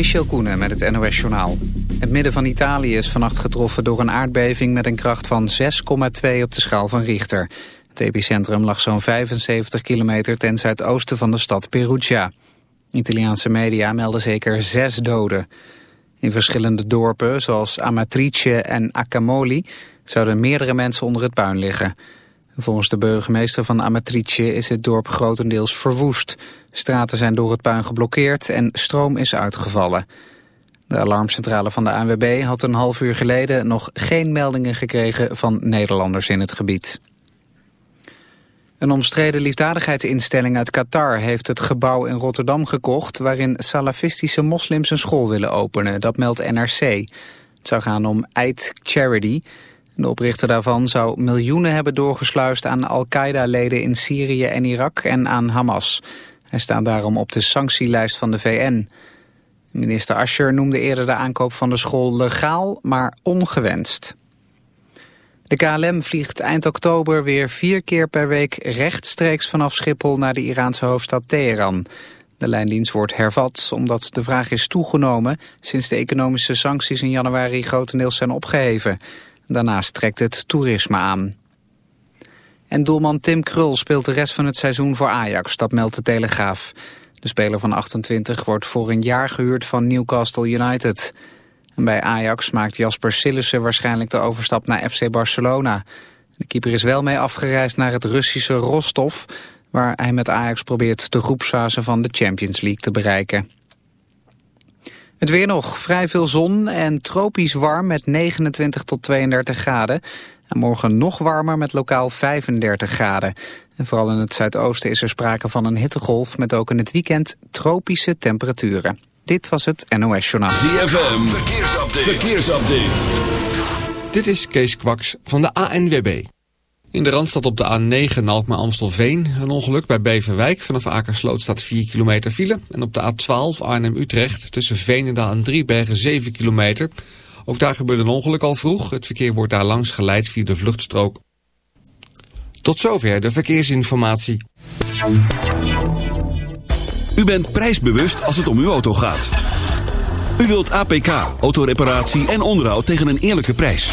Michel Koenen met het NOS-journaal. Het midden van Italië is vannacht getroffen door een aardbeving met een kracht van 6,2 op de schaal van Richter. Het epicentrum lag zo'n 75 kilometer ten zuidoosten van de stad Perugia. Italiaanse media melden zeker zes doden. In verschillende dorpen, zoals Amatrice en Accamoli, zouden meerdere mensen onder het puin liggen. Volgens de burgemeester van Amatrice is het dorp grotendeels verwoest. Straten zijn door het puin geblokkeerd en stroom is uitgevallen. De alarmcentrale van de ANWB had een half uur geleden nog geen meldingen gekregen van Nederlanders in het gebied. Een omstreden liefdadigheidsinstelling uit Qatar heeft het gebouw in Rotterdam gekocht... waarin salafistische moslims een school willen openen, dat meldt NRC. Het zou gaan om Eid Charity. De oprichter daarvan zou miljoenen hebben doorgesluist aan Al-Qaeda-leden in Syrië en Irak en aan Hamas. Hij staat daarom op de sanctielijst van de VN. Minister Ascher noemde eerder de aankoop van de school legaal, maar ongewenst. De KLM vliegt eind oktober weer vier keer per week rechtstreeks vanaf Schiphol naar de Iraanse hoofdstad Teheran. De lijndienst wordt hervat omdat de vraag is toegenomen sinds de economische sancties in januari grotendeels zijn opgeheven. Daarnaast trekt het toerisme aan. En doelman Tim Krul speelt de rest van het seizoen voor Ajax, dat meldt de Telegraaf. De speler van 28 wordt voor een jaar gehuurd van Newcastle United. En bij Ajax maakt Jasper Sillissen waarschijnlijk de overstap naar FC Barcelona. De keeper is wel mee afgereisd naar het Russische Rostov... waar hij met Ajax probeert de groepsfase van de Champions League te bereiken. Het weer nog, vrij veel zon en tropisch warm met 29 tot 32 graden. En morgen nog warmer met lokaal 35 graden. En vooral in het zuidoosten is er sprake van een hittegolf... met ook in het weekend tropische temperaturen. Dit was het NOS Journaal. ZFM, verkeersupdate. verkeersupdate. Dit is Kees Kwaks van de ANWB. In de Randstad op de A9 Alkmaar-Amstelveen. Een ongeluk bij Beverwijk. Vanaf Akersloot staat 4 kilometer file. En op de A12 Arnhem-Utrecht tussen Veenendaal en Driebergen 7 kilometer. Ook daar gebeurde een ongeluk al vroeg. Het verkeer wordt daar langs geleid via de vluchtstrook. Tot zover de verkeersinformatie. U bent prijsbewust als het om uw auto gaat. U wilt APK, autoreparatie en onderhoud tegen een eerlijke prijs.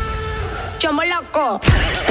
chomo loco.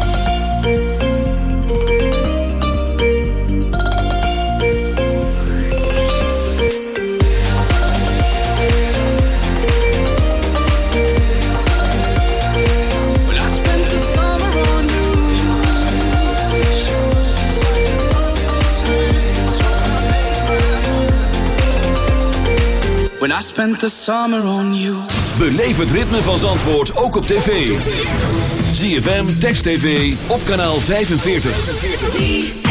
Spent the summer on you. Beleef het ritme van Zandvoort ook op tv. ZFM, Text TV, op kanaal 45.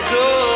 Let's.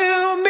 To me,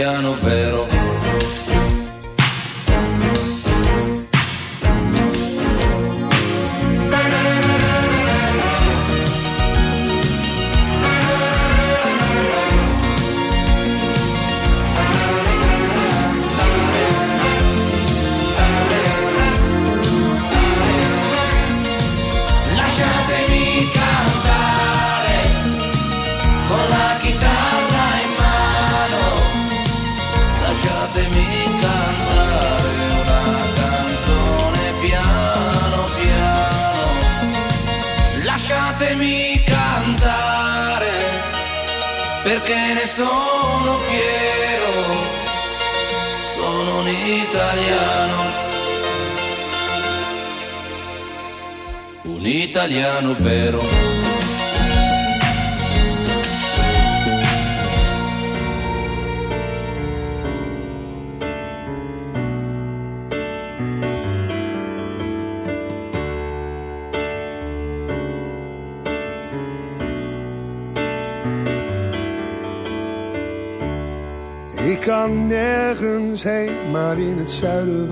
italiano vero.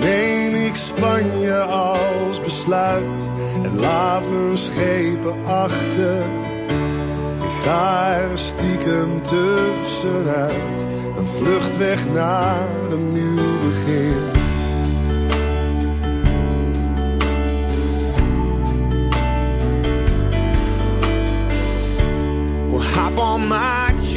neem ik Spanje als besluit en laat mijn schepen achter. Ik ga er stiekem tussenuit, een vlucht weg naar een nieuw begin. Well, hop on my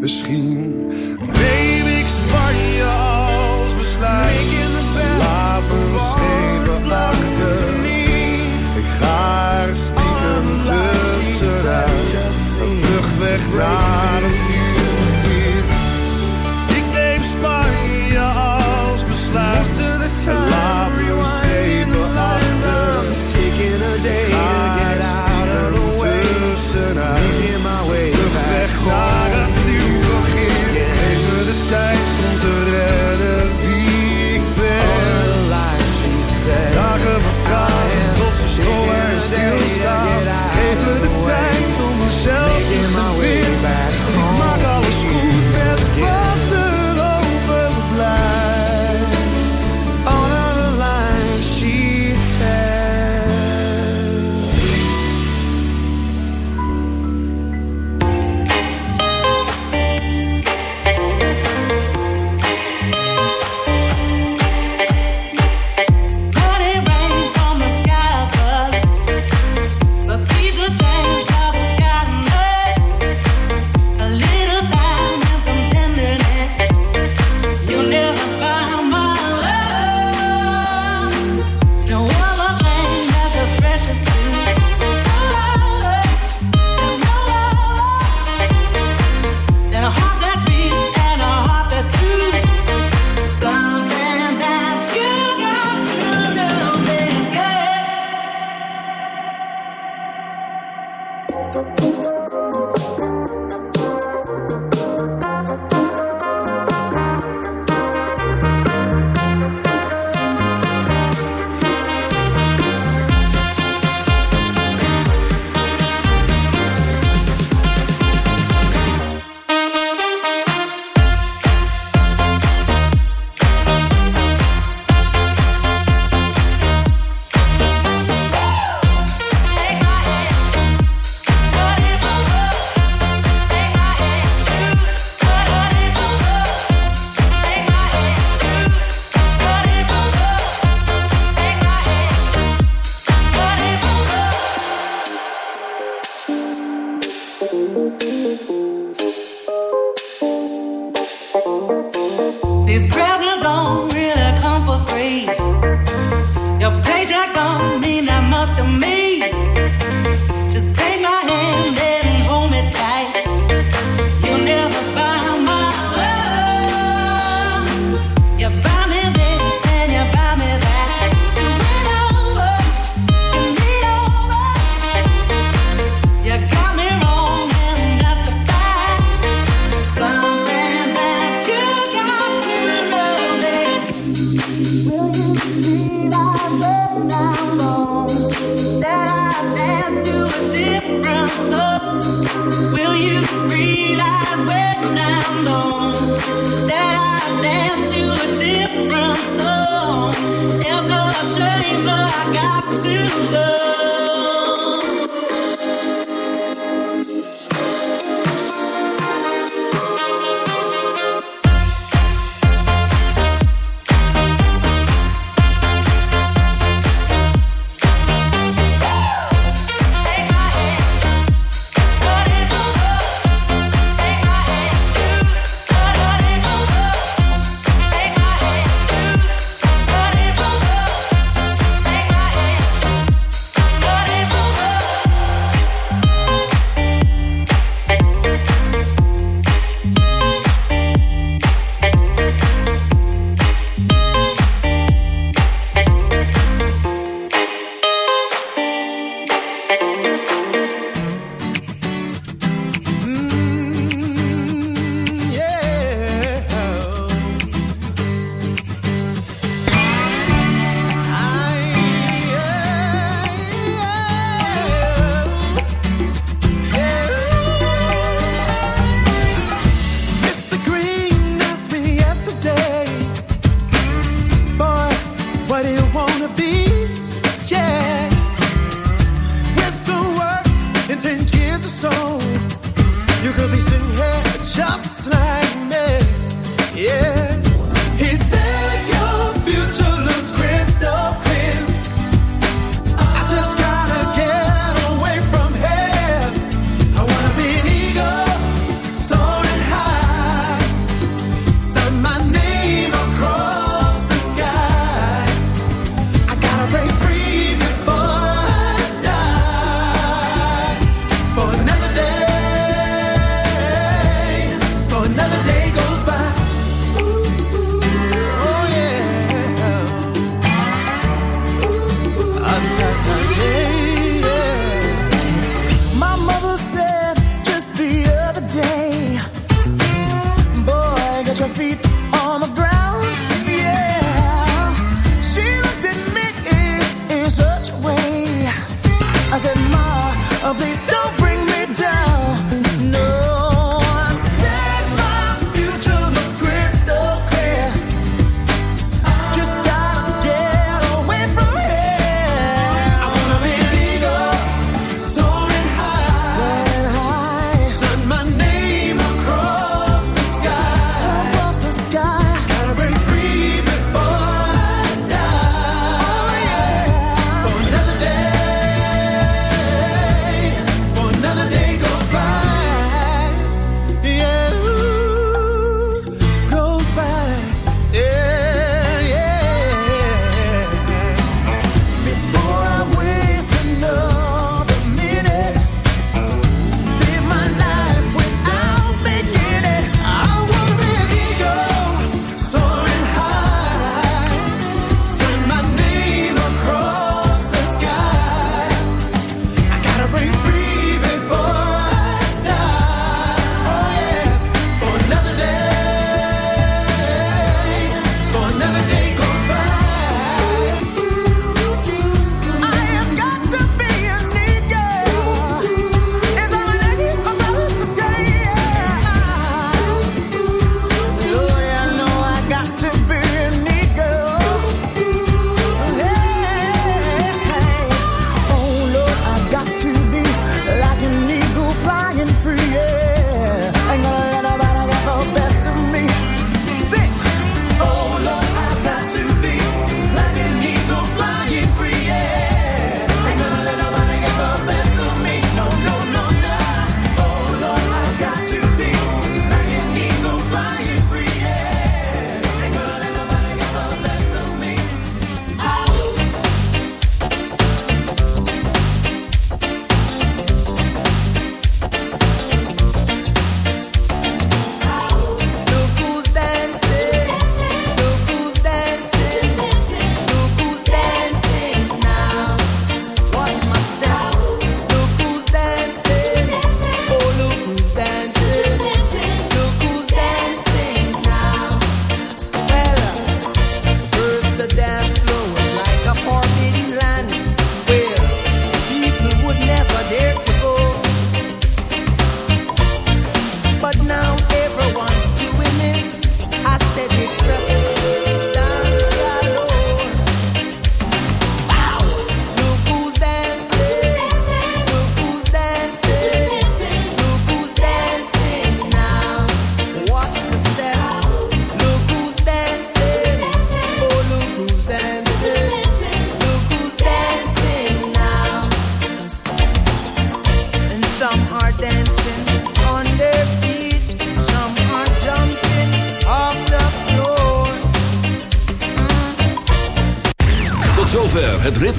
Misschien neem ik Spanje als besluit. Laat mijn schepen achter. Ik ga er stiekem tussenuit. Een vlucht weg naar een begin. Ik neem Spanje als besluit. Laat